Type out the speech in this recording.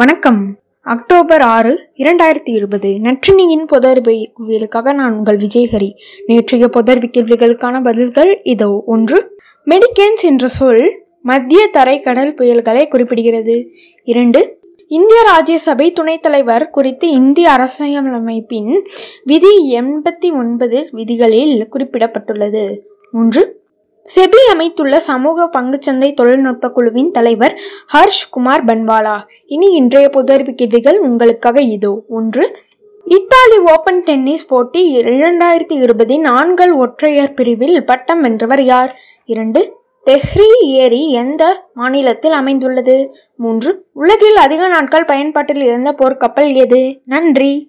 வணக்கம். அக்டோபர் ஆறு இரண்டாயிரத்தி இருபது. நற்றினியின் புதர்வியலுக்காக நான் உங்கள் விஜயஹரி. நேற்றைய புதர்வி கேள்விகளுக்கான பதில்கள் இதோ. ஒன்று மெடிக்கேன்ஸ் என்ற சொல் மத்திய தரை கடல் புயல்களை குறிப்பிடுகிறது. இரண்டு இந்திய ராஜ்யசபை துணைத் தலைவர் குறித்து இந்திய அரசியலமைப்பின் விதி எண்பத்தி ஒன்பது விதிகளில் குறிப்பிடப்பட்டுள்ளது. மூன்று செபி அமைத்துள்ள சமூக பங்குச்சந்தை தொழில்நுட்ப குழுவின் தலைவர் ஹர்ஷ் குமார் பன்வாலா. இனி இன்றைய புதறிவு கேள்விகள் உங்களுக்காக இதோ. ஒன்று இத்தாலி ஓபன் டென்னிஸ் போட்டி இரண்டாயிரத்தி இருபதின் ஆண்கள் ஒற்றையர் பிரிவில் பட்டம் வென்றவர் யார்? இரண்டு தெஹ்ரி ஏரி எந்த மாநிலத்தில் அமைந்துள்ளது? மூன்று உலகில் அதிக நாட்கள் பயன்பாட்டில் இருந்த போர்க்கப்பல் எது? நன்றி.